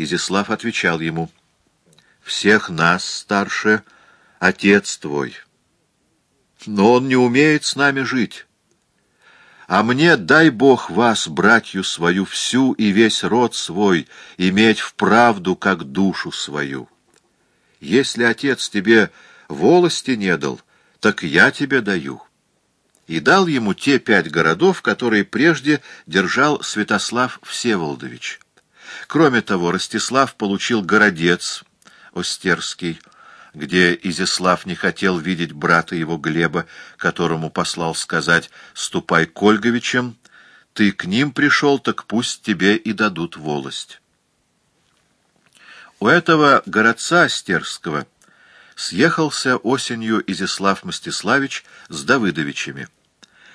Изяслав отвечал ему, «Всех нас, старше, отец твой, но он не умеет с нами жить». А мне дай Бог вас, братью свою, всю и весь род свой, иметь в правду, как душу свою. Если отец тебе волости не дал, так я тебе даю. И дал ему те пять городов, которые прежде держал Святослав Всеволодович. Кроме того, Ростислав получил городец Остерский, где Изяслав не хотел видеть брата его Глеба, которому послал сказать «Ступай к Ольговичам, ты к ним пришел, так пусть тебе и дадут волость». У этого городца Остерского съехался осенью Изяслав Мстиславич с Давыдовичами.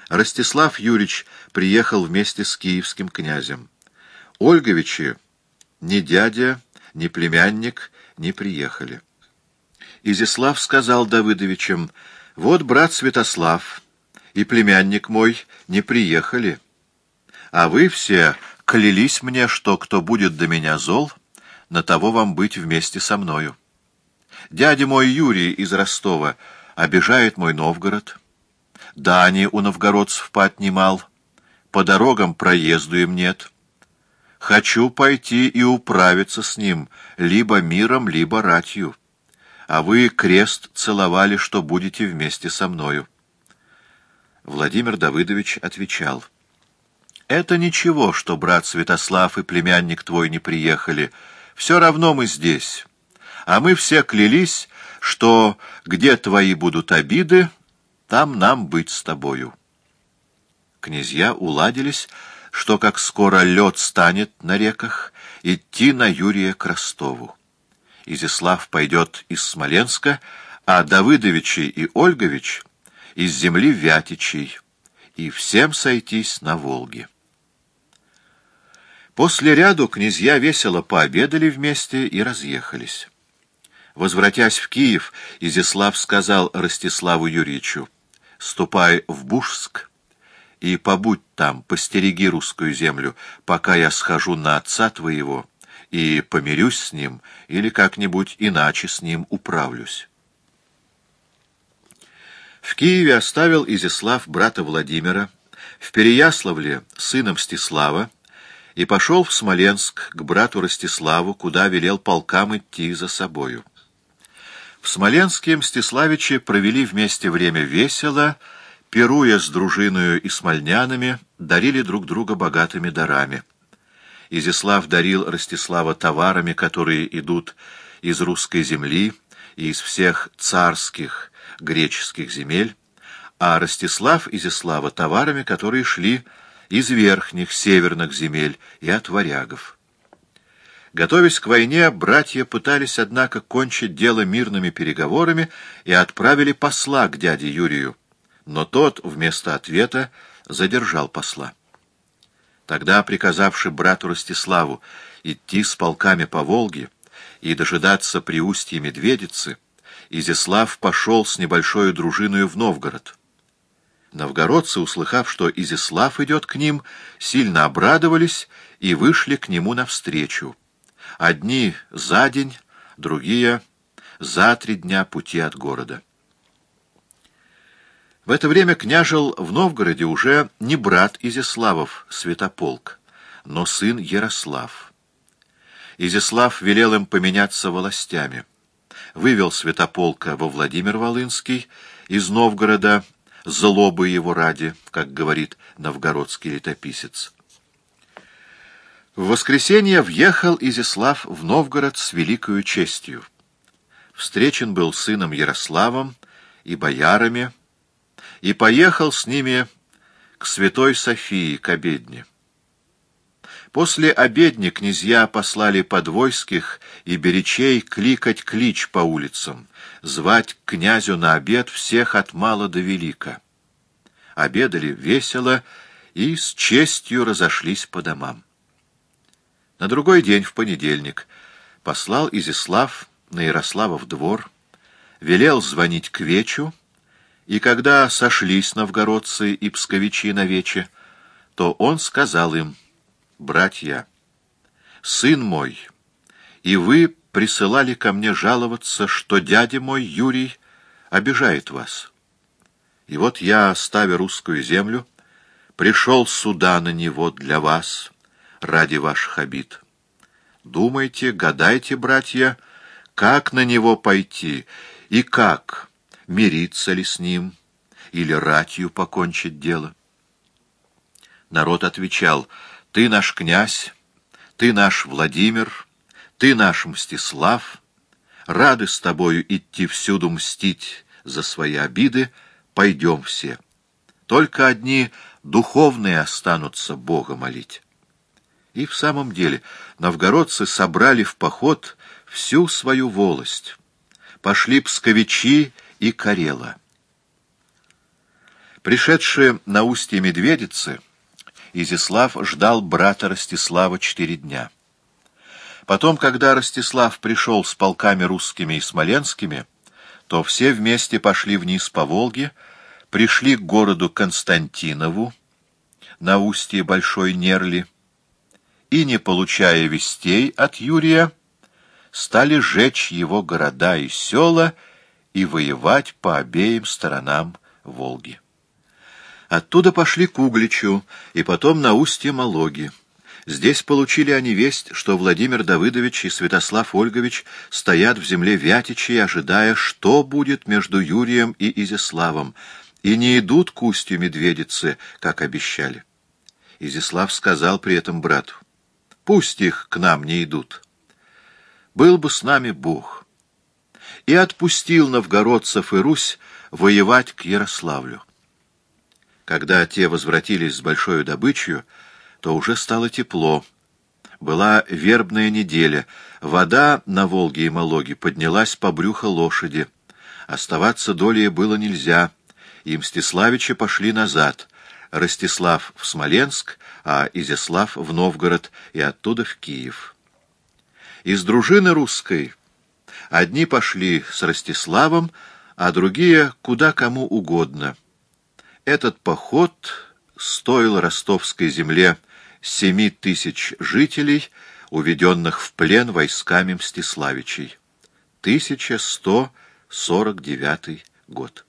Ростислав Юрьевич приехал вместе с киевским князем. Ольговичи, ни дядя, ни племянник не приехали. Изяслав сказал Давыдовичам, «Вот брат Святослав и племянник мой не приехали, а вы все клялись мне, что кто будет до меня зол, на того вам быть вместе со мною. Дядя мой Юрий из Ростова обижает мой Новгород. Дани у новгородцев поднимал, по дорогам проезду им нет». Хочу пойти и управиться с ним, либо миром, либо ратью а вы крест целовали, что будете вместе со мною. Владимир Давыдович отвечал. «Это ничего, что брат Святослав и племянник твой не приехали. Все равно мы здесь. А мы все клялись, что где твои будут обиды, там нам быть с тобою». Князья уладились, что как скоро лед станет на реках, идти на Юрия к Ростову. Изяслав пойдет из Смоленска, а Давыдовичи и Ольгович — из земли Вятичей, и всем сойтись на Волге. После ряду князья весело пообедали вместе и разъехались. Возвратясь в Киев, Изяслав сказал Ростиславу Юрьевичу, «Ступай в Бужск и побудь там, постереги русскую землю, пока я схожу на отца твоего» и помирюсь с ним, или как-нибудь иначе с ним управлюсь. В Киеве оставил Изяслав брата Владимира, в Переяславле сына Мстислава, и пошел в Смоленск к брату Ростиславу, куда велел полкам идти за собою. В Смоленске Мстиславичи провели вместе время весело, пируя с дружиною и смольнянами, дарили друг друга богатыми дарами. Изяслав дарил Ростислава товарами, которые идут из русской земли и из всех царских греческих земель, а Ростислав Изяслава товарами, которые шли из верхних северных земель и от варягов. Готовясь к войне, братья пытались, однако, кончить дело мирными переговорами и отправили посла к дяде Юрию, но тот вместо ответа задержал посла. Тогда, приказавши брату Ростиславу идти с полками по Волге и дожидаться при устье Медведицы, Изяслав пошел с небольшой дружиной в Новгород. Новгородцы, услыхав, что Изяслав идет к ним, сильно обрадовались и вышли к нему навстречу. Одни за день, другие за три дня пути от города. В это время княжил в Новгороде уже не брат Изяславов, Святополк, но сын Ярослав. Изяслав велел им поменяться властями. Вывел Святополка во Владимир-Волынский из Новгорода, злобы его ради, как говорит новгородский летописец. В воскресенье въехал Изяслав в Новгород с великою честью. Встречен был сыном Ярославом и боярами, и поехал с ними к святой Софии, к обедне. После обедни князья послали подвойских и беречей кликать клич по улицам, звать к князю на обед всех от мала до велика. Обедали весело и с честью разошлись по домам. На другой день, в понедельник, послал Изяслав на Ярославов двор, велел звонить к вечу, и когда сошлись новгородцы и псковичи на вече, то он сказал им, «Братья, сын мой, и вы присылали ко мне жаловаться, что дядя мой Юрий обижает вас. И вот я, оставя русскую землю, пришел сюда на него для вас, ради ваших обид. Думайте, гадайте, братья, как на него пойти и как, мириться ли с ним или ратью покончить дело. Народ отвечал, «Ты наш князь, ты наш Владимир, ты наш Мстислав, рады с тобою идти всюду мстить за свои обиды, пойдем все. Только одни духовные останутся Бога молить». И в самом деле новгородцы собрали в поход всю свою волость. Пошли псковичи и Карела. Пришедшие на устье Медведицы, Изяслав ждал брата Ростислава четыре дня. Потом, когда Ростислав пришел с полками русскими и смоленскими, то все вместе пошли вниз по Волге, пришли к городу Константинову на устье Большой Нерли, и, не получая вестей от Юрия, стали жечь его города и села и воевать по обеим сторонам Волги. Оттуда пошли к Угличу и потом на устье Малоги. Здесь получили они весть, что Владимир Давыдович и Святослав Ольгович стоят в земле Вятичей, ожидая, что будет между Юрием и Изяславом, и не идут к устью Медведицы, как обещали. Изяслав сказал при этом брату, Пусть их к нам не идут. Был бы с нами Бог. И отпустил новгородцев и Русь воевать к Ярославлю. Когда те возвратились с большой добычей, то уже стало тепло. Была вербная неделя, вода на Волге и Малоге поднялась по брюху лошади. Оставаться долее было нельзя, и Мстиславичи пошли назад — Ростислав в Смоленск, а Изяслав в Новгород и оттуда в Киев. Из дружины русской одни пошли с Ростиславом, а другие куда кому угодно. Этот поход стоил ростовской земле семи тысяч жителей, уведенных в плен войсками Мстиславичей. 1149 год.